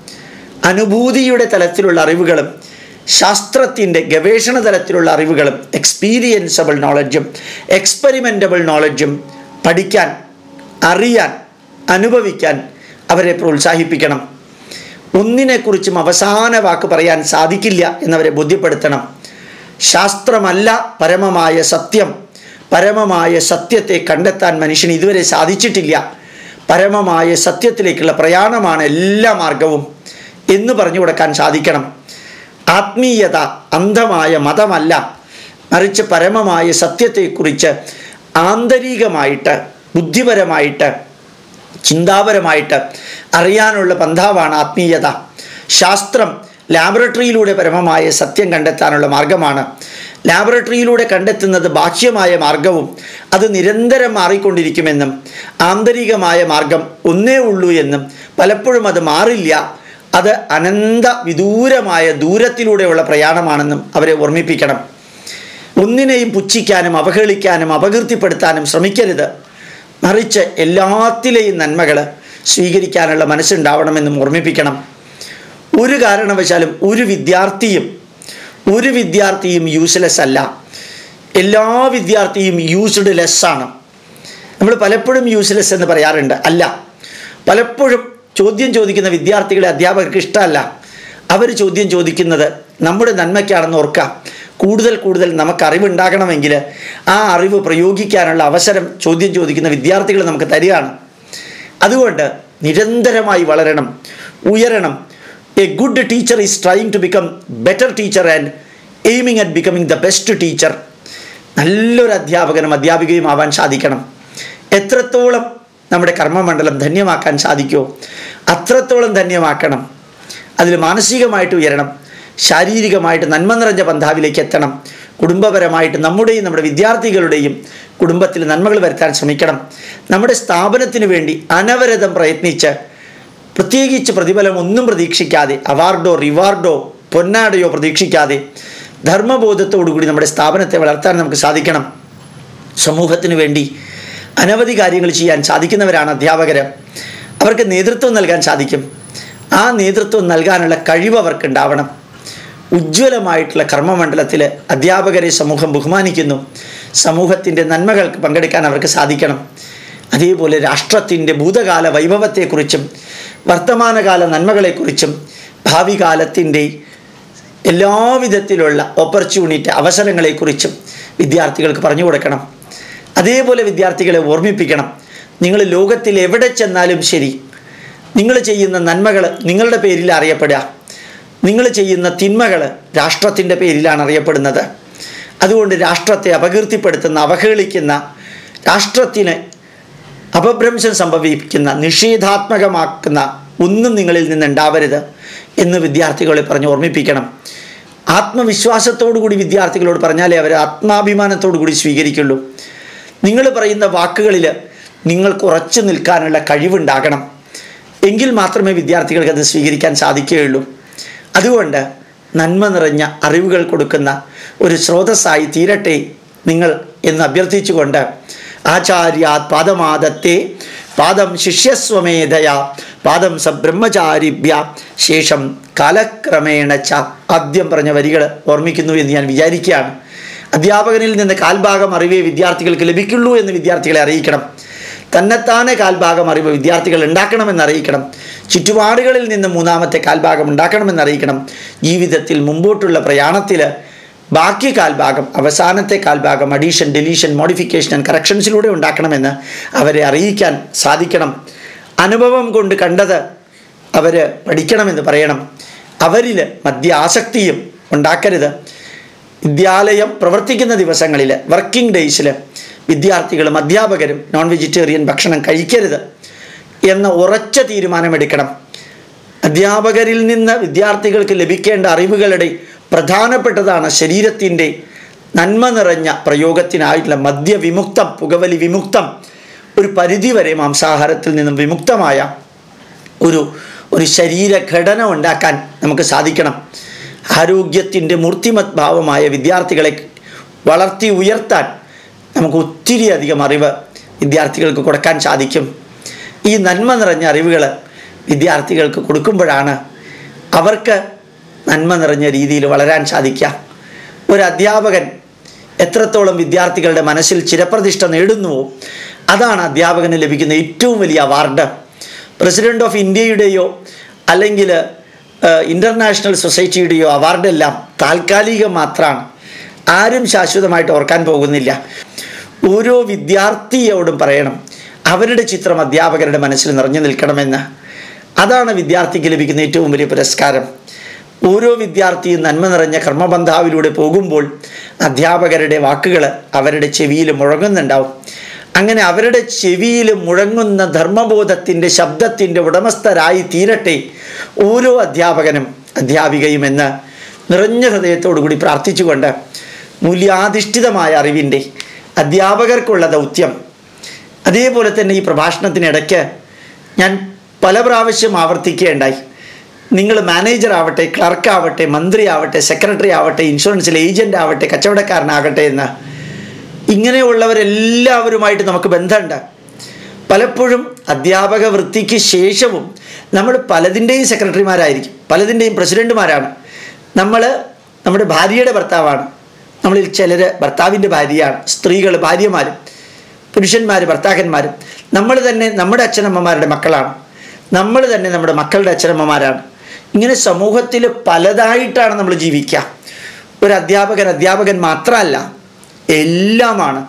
അനുഭൂതിയുടെ തലത്തിലുള്ള അറിവുകളും ശാസ്ത്രത്തിന്റെ ഗവേഷണ തലത്തിലുള്ള അറിവുകളും എക്സ്പീരിയൻസബിൾ നോളജും എക്സ്പെരിമെന്റബിൾ നോളജും പഠിക്കാൻ അറിയാൻ അനുഭവിക്കാൻ അവരെ പ്രോത്സാഹിപ്പിക്കണം. ഒന്നിനെക്കുറിച്ചും അവസാന വാക്ക് പറയാൻ സാധിക്കില്ല എന്നവരെ ബോധ്യപ്പെടുത്തണം. ശാസ്ത്രമല്ല പരമമായ സത്യം. പരമമായ സത്യത്തെ കണ്ടെത്താൻ മനുഷ്യന് ഇതുവരെ സാധിച്ചിട്ടില്ല. പരമമായ സത്യത്തിലേക്കുള്ള പ്രയാണമാണ് എല്ലാ മാർഗവും എന്ന് പറഞ്ഞു കൊടുക്കാൻ സാധിക്കണം. ആത്മീയത അന്ധമായ മതമല്ല. മറിച്ച് പരമമായ സത്യത്തെക്കുറിച്ച് ആന്തരികമായിട്ട് ബുദ്ധിപരമായിട്ട് ചിന്താപരമായിട്ട് അറിയാനുള്ള പന്ഥാവാണ് ആത്മീയത. ശാസ്ത്രം ലാബറട്ടറിയിലൂടെ പരമമായ സത്യം കണ്ടെത്താനുള്ള മാർഗമാണ്. ലാബറട്ടറിയിലൂടെ കണ്ടെത്തുന്നത് ബാഹ്യമായ മാർഗവും അത് നിരന്തരം മാറിക്കൊണ്ടിരിക്കുമെന്നും ആന്തരികമായ മാർഗം ഒന്നേ ഉള്ളൂ എന്നും പലപ്പോഴും അത് മാറില്ല. അത് അനന്ത വിദൂരമായ ദൂരത്തിലൂടെയുള്ള പ്രയാണമാണെന്നും അവരെ ഓർമ്മിപ്പിക്കണം. ഒന്നിനെയും പുച്ഛിക്കാനും അവഹേളിക്കാനും അപകീർത്തിപ്പെടുത്താനും ശ്രമിക്കരുത്. മറിച്ച് എല്ലാത്തിലെയും നന്മകൾ സ്വീകരിക്കാനുള്ള മനസ്സുണ്ടാവണമെന്നും ഓർമ്മിപ്പിക്കണം. ഒരു കാരണവശാലും ഒരു വിദ്യാർത്ഥിയും ഒരു വിദ്യാർത്ഥിയും യൂസ്ലെസ് അല്ല. എല്ലാ വിദ്യാർത്ഥിയും യൂസ്ഡ് ലെസ്സാണ് നമ്മൾ പലപ്പോഴും യൂസ്ലെസ് എന്ന് പറയാറുണ്ട്. അല്ല. പലപ്പോഴും ചോദ്യം ചോദിക്കുന്ന വിദ്യാർത്ഥികളെ അധ്യാപകർക്ക് ഇഷ്ടമല്ല. അവർ ചോദ്യം ചോദിക്കുന്നത് നമ്മുടെ നന്മയ്ക്കാണെന്ന് ഓർക്കാം. കൂടുതൽ കൂടുതൽ നമുക്ക് അറിവുണ്ടാകണമെങ്കിൽ ആ അറിവ് പ്രയോഗിക്കാനുള്ള അവസരം ചോദ്യം ചോദിക്കുന്ന വിദ്യാർത്ഥികൾ നമുക്ക് തരികയാണ്. അതുകൊണ്ട് നിരന്തരമായി വളരണം ഉയരണം. A good teacher is trying to become better teacher and aiming at becoming the best teacher നല്ലൊരു അധ്യാപകനും അധ്യാപികയും ആവാൻ സാധിക്കണം. എത്രത്തോളം നമ്മുടെ കർമ്മമണ്ഡലം ധന്യമാക്കാൻ സാധിക്കുമോ അത്രത്തോളം ധന്യമാക്കണം. അതിൽ മാനസികമായിട്ട് ഉയരണം ശാരീരികമായിട്ട് നന്മ നിറഞ്ഞ പന്ഥാവിലേക്ക് എത്തണം. കുടുംബപരമായിട്ട് നമ്മുടെയും നമ്മുടെ വിദ്യാർത്ഥികളുടെയും കുടുംബത്തിൽ നന്മകൾ വരുത്താൻ ശ്രമിക്കണം. നമ്മുടെ സ്ഥാപനത്തിന് വേണ്ടി അനവരതം പ്രയത്നിച്ച് പ്രത്യേകിച്ച് പ്രതിഫലം ഒന്നും പ്രതീക്ഷിക്കാതെ അവാർഡോ റിവാർഡോ പൊന്നാടയോ പ്രതീക്ഷിക്കാതെ ധർമ്മബോധത്തോടുകൂടി നമ്മുടെ സ്ഥാപനത്തെ വളർത്താൻ നമുക്ക് സാധിക്കണം. സമൂഹത്തിന് വേണ്ടി അനവധി കാര്യങ്ങൾ ചെയ്യാൻ സാധിക്കുന്നവരാണ് അധ്യാപകർ അവർക്ക് നേതൃത്വം നൽകാൻ സാധിക്കും. ആ നേതൃത്വം നൽകാനുള്ള കഴിവ് അവർക്കുണ്ടാവണം. ഉജ്ജ്വലമായിട്ടുള്ള കർമ്മമണ്ഡലത്തിൽ അധ്യാപകരെ സമൂഹം ബഹുമാനിക്കുന്നു. സമൂഹത്തിന്റെ നന്മകൾക്ക് പങ്കെടുക്കാൻ അവർക്ക് സാധിക്കണം. അതേപോലെ രാഷ്ട്രത്തിന്റെ ഭൂതകാല വൈഭവത്തെക്കുറിച്ചും വർത്തമാനകാല നന്മകളെക്കുറിച്ചും ഭാവി കാലത്തിന്റെ എല്ലാവിധത്തിലുള്ള ഓപ്പർച്യൂണിറ്റി അവസരങ്ങളെക്കുറിച്ചും വിദ്യാർത്ഥികൾക്ക് പറഞ്ഞു കൊടുക്കണം. അതേപോലെ വിദ്യാർത്ഥികളെ ഓർമ്മിപ്പിക്കണം. നിങ്ങൾ ലോകത്തിൽ എവിടെ ചെന്നാലും ശരി. നിങ്ങൾ ചെയ്യുന്ന നന്മകൾ നിങ്ങളുടെ പേരിൽ അറിയപ്പെടുക. നിങ്ങൾ ചെയ്യുന്ന തിന്മകൾ രാഷ്ട്രത്തിന്റെ പേരിലാണ് അറിയപ്പെടുന്നത്. അതുകൊണ്ട് രാഷ്ട്രത്തെ അപകീർത്തിപ്പെടുത്തുന്ന അവഹേളിക്കുന്ന രാഷ്ട്രത്തിന് അപഭ്രംശം സംഭവിക്കുന്ന നിഷേധാത്മകമാക്കുന്ന ഒന്നും നിങ്ങളിൽ നിന്നുണ്ടാവരുത് എന്ന് വിദ്യാർത്ഥികളെ പറഞ്ഞ് ഓർമ്മിപ്പിക്കണം. കൂടി വിദ്യാർത്ഥികളോട് പറഞ്ഞാലേ അവർ ആത്മാഭിമാനത്തോടു കൂടി സ്വീകരിക്കുള്ളൂ. നിങ്ങൾ പറയുന്ന വാക്കുകളിൽ നിങ്ങൾക്ക് ഉറച്ചു നിൽക്കാനുള്ള കഴിവുണ്ടാകണം. എങ്കിൽ മാത്രമേ വിദ്യാർത്ഥികൾക്ക് അത് സ്വീകരിക്കാൻ സാധിക്കുകയുള്ളൂ. അതുകൊണ്ട് നന്മ നിറഞ്ഞ അറിവുകൾ കൊടുക്കുന്ന ഒരു സ്രോതസ്സായി തീരട്ടെ നിങ്ങൾ എന്ന് അഭ്യർത്ഥിച്ചുകൊണ്ട് ആചാര്യാത് പാദമാദത്തെ. പാദം ശിഷ്യസ്വമേധയ പാദം സബ്രഹ്മചാരിഭ്യ. ശേഷം കാലക്രമേണ ച ആദ്യം പറഞ്ഞ വരികൾ ഓർമ്മിക്കുന്നു എന്ന് ഞാൻ വിചാരിക്കുകയാണ്. അധ്യാപകനിൽ നിന്ന് കാൽഭാഗം അറിവേ വിദ്യാർത്ഥികൾക്ക് ലഭിക്കുള്ളൂ എന്ന് വിദ്യാർത്ഥികളെ അറിയിക്കണം. തന്നെത്താനെ കാൽഭാഗം അറിവ് വിദ്യാർത്ഥികൾ ഉണ്ടാക്കണമെന്ന് അറിയിക്കണം. ചുറ്റുപാടുകളിൽ നിന്ന് മൂന്നാമത്തെ കാൽഭാഗം ഉണ്ടാക്കണമെന്ന് അറിയിക്കണം. ജീവിതത്തിൽ മുമ്പോട്ടുള്ള പ്രയാണത്തിൽ ബാക്കി കാൽഭാഗം അവസാനത്തെ കാൽഭാഗം അഡീഷൻ ഡെലീഷൻ മോഡിഫിക്കേഷൻ ആൻഡ് കറക്ഷൻസിലൂടെ ഉണ്ടാക്കണമെന്ന് അവരെ അറിയിക്കാൻ സാധിക്കണം. അനുഭവം കൊണ്ട് കണ്ടത് അവർ പഠിക്കണമെന്ന് പറയണം. അവരിൽ മദ്യ ആസക്തിയും ഉണ്ടാക്കരുത്. വിദ്യാലയം പ്രവർത്തിക്കുന്ന ദിവസങ്ങളിൽ വർക്കിംഗ് ഡേയ്സിൽ വിദ്യാർത്ഥികളും അധ്യാപകരും നോൺ വെജിറ്റേറിയൻ ഭക്ഷണം കഴിക്കരുത്. എന്ന ഉറച്ച തീരുമാനമെടുക്കണം. അധ്യാപകരിൽ നിന്ന് വിദ്യാർത്ഥികൾക്ക് ലഭിക്കേണ്ട അറിവുകളുടെ പ്രധാനപ്പെട്ടതാണ് ശരീരത്തിന്റെ നന്മ നിറഞ്ഞ പ്രയോഗത്തിനായിട്ടുള്ള മദ്യവിമുക്തം പുകവലി വിമുക്തം. ഒരു പരിധിവരെ മാംസാഹാരത്തിൽ നിന്നും വിമുക്തമായ ഒരു ഒരു ശരീരഘടന ഉണ്ടാക്കാൻ നമുക്ക് സാധിക്കണം. ആരോഗ്യത്തിന്റെ മൂർത്തിമത് ഭാവമായ വിദ്യാർത്ഥികളെ വളർത്തി ഉയർത്താൻ നമുക്ക് ഒത്തിരി അധികം അറിവ് വിദ്യാർത്ഥികൾക്ക് കൊടുക്കാൻ സാധിക്കും. ഈ നന്മ നിറഞ്ഞ അറിവുകൾ വിദ്യാർത്ഥികൾക്ക് കൊടുക്കുമ്പോഴാണ് അവർക്ക് നന്മ നിറഞ്ഞ രീതിയിൽ വളരാൻ സാധിക്കുക. ഒരു അധ്യാപകൻ എത്രത്തോളം വിദ്യാർത്ഥികളുടെ മനസ്സിൽ ചിരപ്രതിഷ്ഠ നേടുന്നുവോ അതാണ് അധ്യാപകന് ലഭിക്കുന്ന ഏറ്റവും വലിയ അവാർഡ്. പ്രസിഡന്റ് ഓഫ് ഇന്ത്യയുടെയോ അല്ലെങ്കിൽ ഇന്റർനാഷണൽ സൊസൈറ്റിയുടെയോ അവാർഡെല്ലാം താൽക്കാലികം മാത്രമാണ്. ആരും ശാശ്വതമായിട്ട് ഓർക്കാൻ പോകുന്നില്ല. ഓരോ വിദ്യാർത്ഥിയോടും പറയണം അവരുടെ ചിത്രം അധ്യാപകരുടെ മനസ്സിൽ നിറഞ്ഞു നിൽക്കണമെന്ന്. അതാണ് വിദ്യാർത്ഥിക്ക് ലഭിക്കുന്ന ഏറ്റവും വലിയ പുരസ്കാരം. ഓരോ വിദ്യാർത്ഥിയും നന്മ നിറഞ്ഞ കർമ്മബന്ധാവിലൂടെ പോകുമ്പോൾ അധ്യാപകരുടെ വാക്കുകൾ അവരുടെ ചെവിയിൽ മുഴങ്ങുന്നുണ്ടാവും. അങ്ങനെ അവരുടെ ചെവിയിൽ മുഴങ്ങുന്ന ധർമ്മബോധത്തിന്റെ ശബ്ദത്തിന്റെ ഉടമസ്ഥരായി തീരട്ടെ ഓരോ അധ്യാപകനും അധ്യാപികയും എന്ന് നിറഞ്ഞ ഹൃദയത്തോടുകൂടി പ്രാർത്ഥിച്ചുകൊണ്ട് മൂല്യാധിഷ്ഠിതമായ അറിവിന്റെ അധ്യാപകർക്കുള്ള ദൗത്യം അതേപോലെ തന്നെ ഈ പ്രഭാഷണത്തിനിടയ്ക്ക് ഞാൻ പല പ്രാവശ്യം ആവർത്തിക്കുകയുണ്ടായി. നിങ്ങൾ മാനേജർ ആവട്ടെ ക്ലർക്ക് ആവട്ടെ മന്ത്രി ആവട്ടെ സെക്രട്ടറി ആവട്ടെ ഇൻഷുറൻസിലെ ഏജന്റ് ആവട്ടെ കച്ചവടക്കാരനാകട്ടെ എന്ന്. ഇങ്ങനെയുള്ളവരെല്ലാവരുമായിട്ട് നമുക്ക് ബന്ധമുണ്ട്. പലപ്പോഴും അധ്യാപക വൃത്തിക്ക് ശേഷവും നമ്മൾ പലതിന്റെയും സെക്രട്ടറിമാരായിരിക്കും പലതിന്റെയും പ്രസിഡന്റുമാരാണ്. നമ്മൾ നമ്മുടെ ഭാര്യയുടെ ഭർത്താവാണ്. നമ്മളിൽ ചിലർ ഭർത്താവിന്റെ ഭാര്യയാണ് സ്ത്രീകൾ ഭാര്യമാരും. പുരുഷന്മാർ ഭർത്താക്കന്മാരും. നമ്മൾ തന്നെ നമ്മുടെ അച്ഛനമ്മമാരുടെ മക്കളാണ്. നമ്മൾ തന്നെ നമ്മുടെ മക്കളുടെ അച്ഛനമ്മമാരാണ്. ഇങ്ങനെ സമൂഹത്തിൽ പലതായിട്ടാണ് നമ്മൾ ജീവിക്കുക ഒരു അധ്യാപകൻ അധ്യാപകൻ മാത്രമല്ല എല്ലാമാണ്.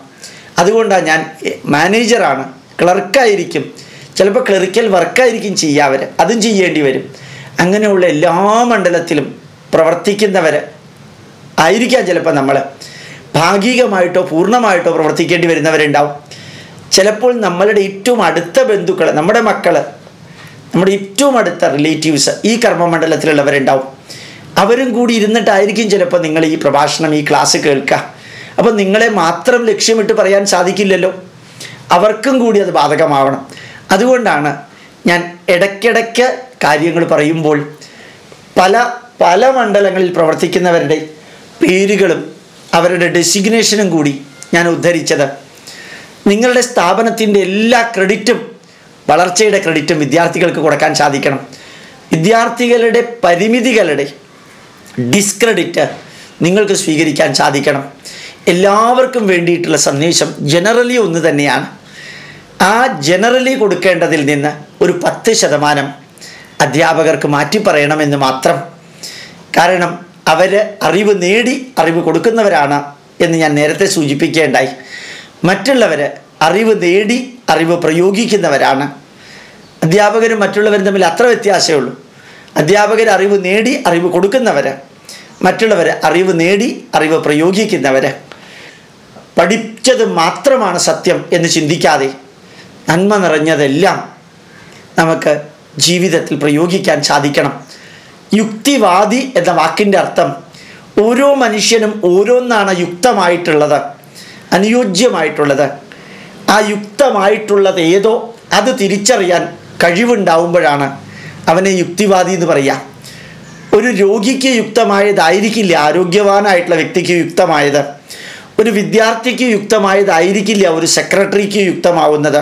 അതുകൊണ്ടാണ് ഞാൻ മാനേജറാണ്. ക്ലർക്കായിരിക്കും. ചിലപ്പോൾ ക്ലറിക്കൽ വർക്കായിരിക്കും ചെയ്യുക അവർ അതും ചെയ്യേണ്ടി വരും. അങ്ങനെയുള്ള എല്ലാ മണ്ഡലത്തിലും പ്രവർത്തിക്കുന്നവർ ആയിരിക്കാം ചിലപ്പോൾ നമ്മൾ ഭാഗികമായിട്ടോ പൂർണമായിട്ടോ പ്രവർത്തിക്കേണ്ടി വരുന്നവരുണ്ടാവും. ചിലപ്പോൾ നമ്മളുടെ ഏറ്റവും അടുത്ത ബന്ധുക്കൾ നമ്മുടെ മക്കൾ നമ്മുടെ ഏറ്റവും അടുത്ത റിലേറ്റീവ്സ് ഈ കർമ്മമണ്ഡലത്തിലുള്ളവരുണ്ടാവും. അവരും കൂടി ഇരുന്നിട്ടായിരിക്കും ചിലപ്പോൾ നിങ്ങൾ ഈ പ്രഭാഷണം ഈ ക്ലാസ് കേൾക്കുക. അപ്പോൾ നിങ്ങളെ മാത്രം ലക്ഷ്യമിട്ട് പറയാൻ സാധിക്കില്ലല്ലോ. അവർക്കും കൂടി അത് ബാധകമാവണം. അതുകൊണ്ടാണ് ഞാൻ ഇടയ്ക്കിടയ്ക്ക് കാര്യങ്ങൾ പറയുമ്പോൾ പല പല മണ്ഡലങ്ങളിൽ പ്രവർത്തിക്കുന്നവരുടെ പേരുകളും അവരുടെ ഡെസിഗ്നേഷനും കൂടി ഞാൻ ഉദ്ധരിച്ചത്. നിങ്ങളുടെ സ്ഥാപനത്തിന്റെ എല്ലാ ക്രെഡിറ്റും വളർച്ചയുടെ ക്രെഡിറ്റും വിദ്യാർത്ഥികൾക്ക് കൊടുക്കാൻ സാധിക്കണം. വിദ്യാർത്ഥികളുടെ പരിമിതികളുടെ ഡിസ്ക്രെഡിറ്റ് നിങ്ങൾക്ക് സ്വീകരിക്കാൻ സാധിക്കണം. എല്ലാവർക്കും വേണ്ടിയിട്ടുള്ള സന്ദേശം ജനറലി ഒന്ന് തന്നെയാണ്. ആ ജനറലി കൊടുക്കേണ്ടതിൽ നിന്ന് ഒരു പത്ത് ശതമാനം അധ്യാപകർക്ക് മാറ്റി പറയണമെന്ന് മാത്രം. കാരണം അവർ അറിവ് നേടി അറിവ് കൊടുക്കുന്നവരാണ് എന്ന് ഞാൻ നേരത്തെ സൂചിപ്പിക്കേണ്ടായി. മറ്റുള്ളവർ അറിവ് നേടി അറിവ് പ്രയോഗിക്കുന്നവരാണ്. അധ്യാപകരും മറ്റുള്ളവരും തമ്മിൽ അത്ര വ്യത്യാസമേ ഉള്ളൂ. അധ്യാപകർ അറിവ് നേടി അറിവ് കൊടുക്കുന്നവർ മറ്റുള്ളവർ അറിവ് നേടി അറിവ് പ്രയോഗിക്കുന്നവർ പഠിച്ചത് മാത്രമാണ് സത്യം എന്ന് ചിന്തിക്കാതെ നന്മ നിറഞ്ഞതെല്ലാം നമുക്ക് ജീവിതത്തിൽ പ്രയോഗിക്കാൻ സാധിക്കണം. യുക്തിവാദി എന്ന വാക്കിന്റെ അർത്ഥം ഓരോ മനുഷ്യനും ഓരോന്നാണ് യുക്തമായിട്ടുള്ളത് അനുയോജ്യമായിട്ടുള്ളത്. ആ യുക്തമായിട്ടുള്ളത് ഏതോ അത് തിരിച്ചറിയാൻ കഴിവുണ്ടാവുമ്പോഴാണ് അവനെ യുക്തിവാദി എന്ന് പറയുക ഒരു രോഗിക്ക് യുക്തമായതായിരിക്കില്ല ആരോഗ്യവാനായിട്ടുള്ള വ്യക്തിക്ക് യുക്തമായത്. ഒരു വിദ്യാർത്ഥിക്ക് യുക്തമായതായിരിക്കില്ല ഒരു സെക്രട്ടറിക്ക് യുക്തമാവുന്നത്.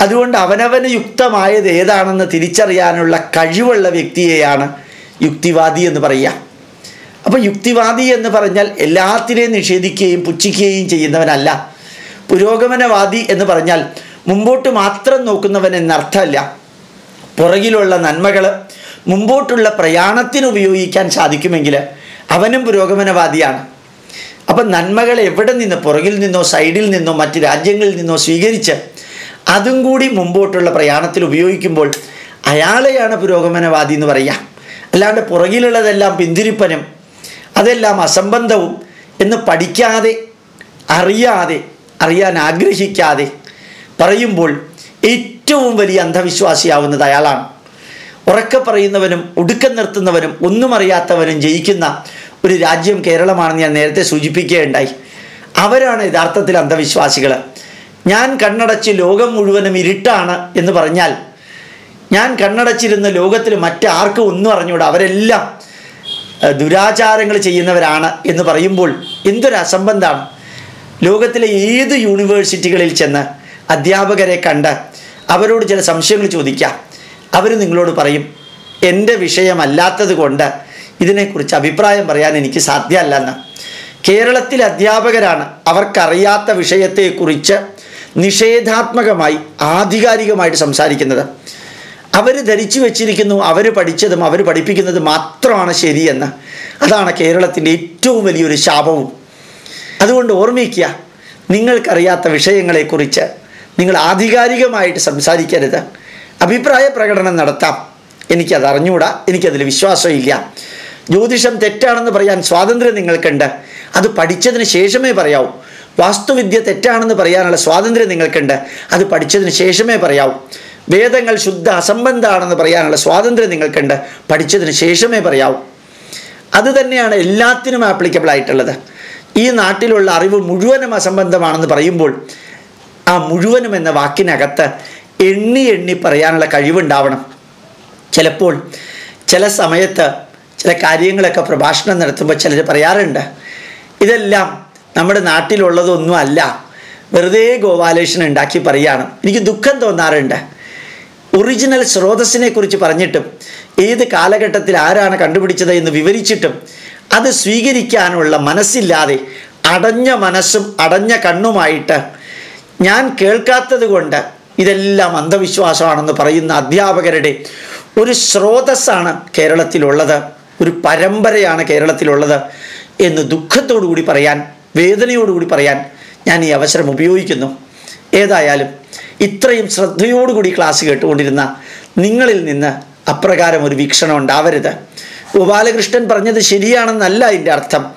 അതുകൊണ്ട് അവനവന് യുക്തമായത് ഏതാണെന്ന് തിരിച്ചറിയാനുള്ള കഴിവുള്ള വ്യക്തിയെയാണ് യുക്തിവാദി എന്ന് പറയുക. അപ്പോൾ യുക്തിവാദി എന്ന് പറഞ്ഞാൽ എല്ലാത്തിനെയും നിഷേധിക്കുകയും പുച്ഛിക്കുകയും ചെയ്യുന്നവനല്ല. പുരോഗമനവാദി എന്ന് പറഞ്ഞാൽ മുമ്പോട്ട് മാത്രം നോക്കുന്നവൻ എന്നർത്ഥമല്ല. പുറകിലുള്ള നന്മകൾ മുമ്പോട്ടുള്ള പ്രയാണത്തിന് ഉപയോഗിക്കാൻ സാധിക്കുമെങ്കിൽ അവനും പുരോഗമനവാദിയാണ്. അപ്പം നന്മകൾ എവിടെ നിന്ന് പുറകിൽ നിന്നോ സൈഡിൽ നിന്നോ മറ്റ് രാജ്യങ്ങളിൽ നിന്നോ സ്വീകരിച്ച് അതും കൂടി മുമ്പോട്ടുള്ള പ്രയാണത്തിൽ ഉപയോഗിക്കുമ്പോൾ അയാളെയാണ് പുരോഗമനവാദി എന്ന് പറയുക. അല്ലാണ്ട് പുറകിലുള്ളതെല്ലാം പിന്തിരിപ്പനും അതെല്ലാം അസംബന്ധവും എന്ന് പഠിക്കാതെ അറിയാതെ അറിയാൻ ആഗ്രഹിക്കാതെ പറയുമ്പോൾ ഏറ്റവും വലിയ അന്ധവിശ്വാസിയാവുന്നത് അയാളാണ്. ഉറക്കെ പറയുന്നവനും ഒടുക്കം നിർത്തുന്നവനും ഒന്നും അറിയാത്തവനും ജയിക്കുന്ന ഒരു രാജ്യം കേരളമാണെന്ന് ഞാൻ നേരത്തെ സൂചിപ്പിക്കുകയുണ്ടായി. അവരാണ് യഥാർത്ഥത്തിൽ അന്ധവിശ്വാസികൾ ഞാൻ കണ്ണടച്ച് ലോകം മുഴുവനും ഇരുട്ടാണ് എന്ന് പറഞ്ഞാൽ ഞാൻ കണ്ണടച്ചിരുന്ന ലോകത്തിൽ മറ്റാർക്കും ഒന്നും അറിഞ്ഞൂടാ. അവരെല്ലാം ദുരാചാരങ്ങൾ ചെയ്യുന്നവരാണ് എന്ന് പറയുമ്പോൾ എന്തൊരു അസംബന്ധമാണ് ലോകത്തിലെ ഏത് യൂണിവേഴ്സിറ്റികളിൽ ചെന്ന് അധ്യാപകരെ കണ്ട് അവരോട് ചില സംശയങ്ങൾ ചോദിക്കാം. അവർ നിങ്ങളോട് പറയും എന്റെ വിഷയമല്ലാത്തത് കൊണ്ട് ഇതിനെക്കുറിച്ച് അഭിപ്രായം പറയാൻ എനിക്ക് സാധ്യമല്ല എന്ന് കേരളത്തിലെ അധ്യാപകരാണ് അവർക്കറിയാത്ത വിഷയത്തെക്കുറിച്ച് നിഷേധാത്മകമായി ആധികാരികമായിട്ട് സംസാരിക്കുന്നത്. അവർ ധരിച്ചു വെച്ചിരിക്കുന്നു അവർ പഠിച്ചതും അവർ പഠിപ്പിക്കുന്നത് മാത്രമാണ് ശരിയെന്ന് അതാണ് കേരളത്തിന്റെ ഏറ്റവും വലിയൊരു ശാപവും. അതുകൊണ്ട് ഓർമ്മിക്കുക നിങ്ങൾക്കറിയാത്ത വിഷയങ്ങളെക്കുറിച്ച് നിങ്ങൾ ആധികാരികമായിട്ട് സംസാരിക്കരുത്. അഭിപ്രായ പ്രകടനം നടത്താം. എനിക്കത് അറിഞ്ഞൂടാ എനിക്കതിൽ വിശ്വാസമില്ല ജ്യോതിഷം തെറ്റാണെന്ന് പറയാൻ സ്വാതന്ത്ര്യം നിങ്ങൾക്കുണ്ട്. അത് പഠിച്ചതിന് ശേഷമേ പറയാവൂ. വാസ്തുവിദ്യ തെറ്റാണെന്ന് പറയാനുള്ള സ്വാതന്ത്ര്യം നിങ്ങൾക്കുണ്ട്. അത് പഠിച്ചതിന് ശേഷമേ പറയാവൂ. വേദങ്ങൾ ശുദ്ധ അസംബന്ധമാണെന്ന് പറയാനുള്ള സ്വാതന്ത്ര്യം നിങ്ങൾക്കുണ്ട്. പഠിച്ചതിന് ശേഷമേ പറയാവൂ. അത് തന്നെയാണ് എല്ലാത്തിനും ആപ്ലിക്കബിൾ ആയിട്ടുള്ളത്. ഈ നാട്ടിലുള്ള അറിവ് മുഴുവനും അസംബന്ധമാണെന്ന് പറയുമ്പോൾ ആ മുഴുവനും എന്ന വാക്കിനകത്ത് എണ്ണി എണ്ണി പറയാനുള്ള കഴിവുണ്ടാവണം. ചിലപ്പോൾ ചില സമയത്ത് ചില കാര്യങ്ങളൊക്കെ പ്രഭാഷണം നടത്തുമ്പോൾ ചിലർ പറയാറുണ്ട്. ഇതെല്ലാം നമ്മുടെ നാട്ടിലുള്ളതൊന്നും അല്ല വെറുതെ ഗോപാലേഷൻ ഉണ്ടാക്കി പറയാണ് എനിക്ക് ദുഃഖം തോന്നാറുണ്ട്. ഒറിജിനൽ സ്രോതസ്സിനെ കുറിച്ച് പറഞ്ഞിട്ടും ഏത് കാലഘട്ടത്തിൽ ആരാണ് കണ്ടുപിടിച്ചത് എന്ന് വിവരിച്ചിട്ടും അത് സ്വീകരിക്കാനുള്ള മനസ്സില്ലാതെ അടഞ്ഞ മനസ്സും അടഞ്ഞ കണ്ണുമായിട്ട് ഞാൻ കേൾക്കാത്തത് കൊണ്ട് ഇതെല്ലാം അന്ധവിശ്വാസമാണെന്ന് പറയുന്ന അധ്യാപകരുടെ ഒരു സ്രോതസ്സാണ് കേരളത്തിലുള്ളത് ഒരു പരമ്പരയാണ് കേരളത്തിലുള്ളത് എന്ന് ദുഃഖത്തോടു കൂടി പറയാൻ വേദനയോടുകൂടി പറയാൻ ഞാൻ ഈ അവസരം ഉപയോഗിക്കുന്നു. ഏതായാലും ഇത്രയും ശ്രദ്ധയോടുകൂടി ക്ലാസ് കേട്ടുകൊണ്ടിരുന്ന നിങ്ങളിൽ നിന്ന് അപ്രകാരം ഒരു വീക്ഷണം ഉണ്ടാവരുത്. ഗോപാലകൃഷ്ണൻ പറഞ്ഞത് ശരിയാണെന്നല്ല അതിന്റെ അർത്ഥം.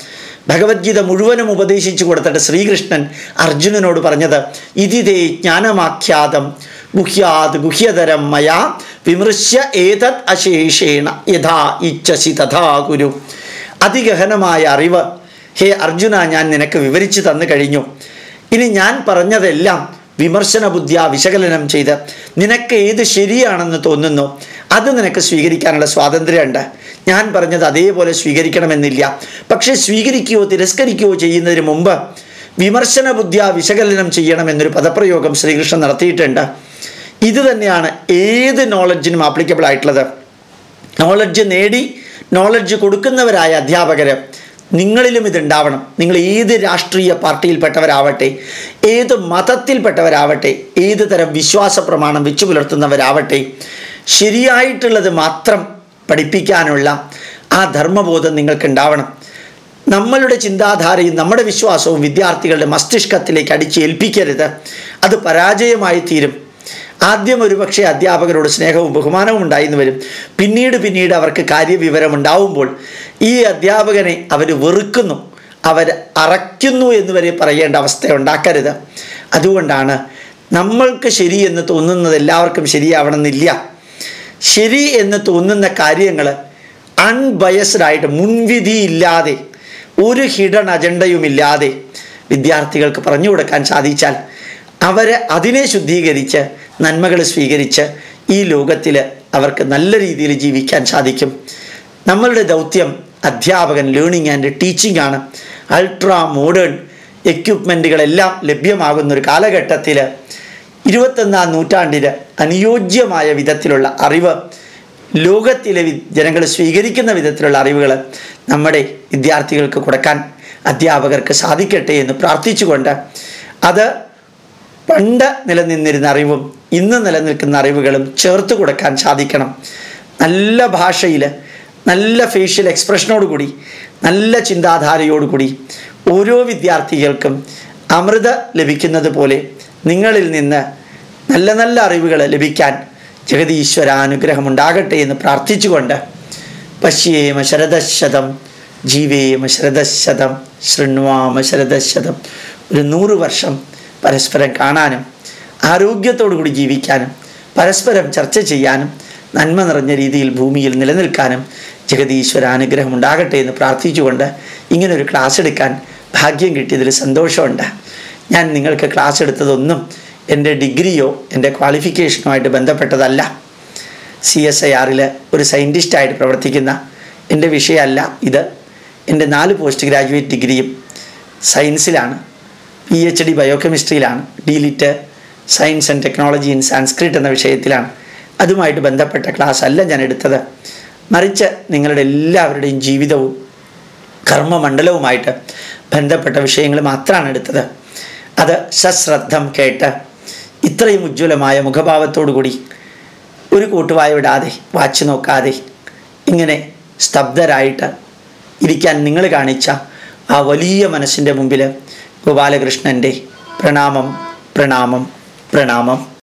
ഭഗവത്ഗീത മുഴുവനും ഉപദേശിച്ചു കൊടുത്തിട്ട് ശ്രീകൃഷ്ണൻ അർജുനനോട് പറഞ്ഞത് ഇതിതേ ജ്ഞാനമാഖ്യാതം ഗുഹ്യാത് ഗുഹ്യതരം മയാ വിമൃശ്യ ഏതത് അശേഷേണ യഥാ ഇച്ഛസി തഥാ ഗുരു. അതിഗഹനമായ അറിവ്. ഹേ അർജുന ഞാൻ നിനക്ക് വിവരിച്ചു തന്നു കഴിഞ്ഞു. ഇനി ഞാൻ പറഞ്ഞതെല്ലാം വിമർശന ബുദ്ധിയ വിശകലനം ചെയ്ത് നിനക്ക് ഏത് ശരിയാണെന്ന് തോന്നുന്നു അത് നിനക്ക് സ്വീകരിക്കാനുള്ള സ്വാതന്ത്ര്യമുണ്ട്. ഞാൻ പറഞ്ഞത് അതേപോലെ സ്വീകരിക്കണമെന്നില്ല. പക്ഷേ സ്വീകരിക്കുകയോ തിരസ്കരിക്കുകയോ ചെയ്യുന്നതിന് മുമ്പ് വിമർശന ബുദ്ധിയ വിശകലനം ചെയ്യണമെന്നൊരു പദപ്രയോഗം ശ്രീകൃഷ്ണൻ നടത്തിയിട്ടുണ്ട്. ഇത് തന്നെയാണ് ഏത് നോളജിനും ആപ്ലിക്കബിൾ ആയിട്ടുള്ളത്. നോളജ് നേടി നോളജ് കൊടുക്കുന്നവരായ അധ്യാപകർ നിങ്ങളിലും ഇതുണ്ടാവണം. നിങ്ങൾ ഏത് രാഷ്ട്രീയ പാർട്ടിയിൽപ്പെട്ടവരാവട്ടെ ഏത് മതത്തിൽപ്പെട്ടവരാവട്ടെ ഏത് തരം വിശ്വാസ പ്രമാണം വെച്ചു പുലർത്തുന്നവരാവട്ടെ ശരിയായിട്ടുള്ളത് മാത്രം പഠിപ്പിക്കാനുള്ള ആ ധർമ്മബോധം നിങ്ങൾക്കുണ്ടാവണം. നമ്മളുടെ ചിന്താധാരയും നമ്മുടെ വിശ്വാസവും വിദ്യാർത്ഥികളുടെ മസ്തിഷ്കത്തിലേക്ക് അടിച്ചേൽപ്പിക്കരുത് അത് പരാജയമായി തീരും. ആദ്യം ഒരുപക്ഷെ അധ്യാപകരോട് സ്നേഹവും ബഹുമാനവും ഉണ്ടായിരുന്നു വരും. പിന്നീട് പിന്നീട് അവർക്ക് കാര്യവിവരം ഉണ്ടാവുമ്പോൾ ഈ അധ്യാപകനെ അവർ വെറുക്കുന്നു. അവർ അറയ്ക്കുന്നു എന്ന് വരെ പറയേണ്ട അവസ്ഥ ഉണ്ടാക്കരുത്. അതുകൊണ്ടാണ് നമ്മൾക്ക് ശരി എന്ന് തോന്നുന്നത് എല്ലാവർക്കും ശരിയാവണമെന്നില്ല. ശരി എന്ന് തോന്നുന്ന കാര്യങ്ങൾ അൺബയസ്ഡായിട്ട് മുൻവിധിയില്ലാതെ ഒരു ഹിഡൻ അജണ്ടയുമില്ലാതെ വിദ്യാർത്ഥികൾക്ക് പറഞ്ഞു കൊടുക്കാൻ സാധിച്ചാൽ അവർ അതിനെ ശുദ്ധീകരിച്ച് നന്മകൾ സ്വീകരിച്ച് ഈ ലോകത്തിൽ അവർക്ക് നല്ല രീതിയിൽ ജീവിക്കാൻ സാധിക്കും. നമ്മളുടെ ദൗത്യം അധ്യാപകൻ ലേണിംഗ് ആൻഡ് ടീച്ചിങ് ആണ്. അൾട്രാ മോഡേൺ എക്യുപ്മെന്റുകളെല്ലാം ലഭ്യമാകുന്ന ഒരു കാലഘട്ടത്തിൽ ഇരുപത്തൊന്നാം നൂറ്റാണ്ടിൽ അനുയോജ്യമായ വിധത്തിലുള്ള അറിവ് ലോകത്തിലെ ജനങ്ങൾ സ്വീകരിക്കുന്ന വിധത്തിലുള്ള അറിവുകൾ നമ്മുടെ വിദ്യാർത്ഥികൾക്ക് കൊടുക്കാൻ അധ്യാപകർക്ക് സാധിക്കട്ടെ എന്ന് പ്രാർത്ഥിച്ചുകൊണ്ട് അത് പണ്ട് നിലനിന്നിരുന്ന അറിവും ഇന്ന് നിലനിൽക്കുന്ന അറിവുകളും ചേർത്ത് കൊടുക്കാൻ സാധിക്കണം. നല്ല ഭാഷയിൽ നല്ല ഫേഷ്യൽ എക്സ്പ്രഷനോട് കൂടി നല്ല ചിന്താധാരയോടുകൂടി ഓരോ വിദ്യാർത്ഥികൾക്കും അമൃത ലഭിക്കുന്നത് പോലെ നിങ്ങളിൽ നിന്ന് നല്ല നല്ല അറിവുകൾ ലഭിക്കാൻ ജഗതീശ്വര അനുഗ്രഹം ഉണ്ടാകട്ടെ എന്ന് പ്രാർത്ഥിച്ചുകൊണ്ട് പശ്യേമ ശരദശതം ജീവേമ ശരദശതം ശൃണ്വാമ ശരദശതം ഒരു നൂറ് വർഷം പരസ്പരം കാണാനും ആരോഗ്യത്തോടു കൂടി ജീവിക്കാനും പരസ്പരം ചർച്ച ചെയ്യാനും നന്മ നിറഞ്ഞ രീതിയിൽ ഭൂമിയിൽ നിലനിൽക്കാനും ജഗതീശ്വര അനുഗ്രഹം ഉണ്ടാകട്ടെ എന്ന് പ്രാർത്ഥിച്ചുകൊണ്ട് ഇങ്ങനൊരു ക്ലാസ് എടുക്കാൻ ഭാഗ്യം കിട്ടിയതിൽ സന്തോഷമുണ്ട്. ഞാൻ നിങ്ങൾക്ക് ക്ലാസ് എടുത്തതൊന്നും എന്റെ ഡിഗ്രിയോ എന്റെ ക്വാളിഫിക്കേഷനോ ആയിട്ട് ബന്ധപ്പെട്ടതല്ല. സി എസ് ഐ ആറിൽ ഒരു സയന്റിസ്റ്റായിട്ട് പ്രവർത്തിക്കുന്ന എന്റെ വിഷയമല്ല ഇത്. എന്റെ നാല് പോസ്റ്റ് ഗ്രാജുവേറ്റ് ഡിഗ്രിയും സയൻസിലാണ്. P H D ബയോകെമിസ്ട്രിയിലാണ്. D litt science and technology in Sanskrit എന്ന വിഷയത്തിലാണ്. അതുമായിട്ട് ബന്ധപ്പെട്ട ക്ലാസ് അല്ല ഞാൻ എടുത്തത്. മറിച്ച് നിങ്ങളുടെ എല്ലാവരുടെയും ജീവിതവും കർമ്മമണ്ഡലവുമായിട്ട് ബന്ധപ്പെട്ട വിഷയങ്ങൾ മാത്രമാണ് എടുത്തത്. അത് സശ്രദ്ധം കേട്ട് ഇത്രയും ഉജ്ജ്വലമായ മുഖഭാവത്തോടുകൂടി ഒരു കൂട്ടുവായ വിടാതെ വാച്ച് നോക്കാതെ ഇങ്ങനെ സ്തബ്ധരായിട്ട് ഇരിക്കാൻ നിങ്ങൾ കാണിച്ച ആ വലിയ മനസ്സിന്റെ മുമ്പിൽ ഗോപാലകൃഷ്ണന്റെ പ്രണാമം പ്രണാമം പ്രണാമം.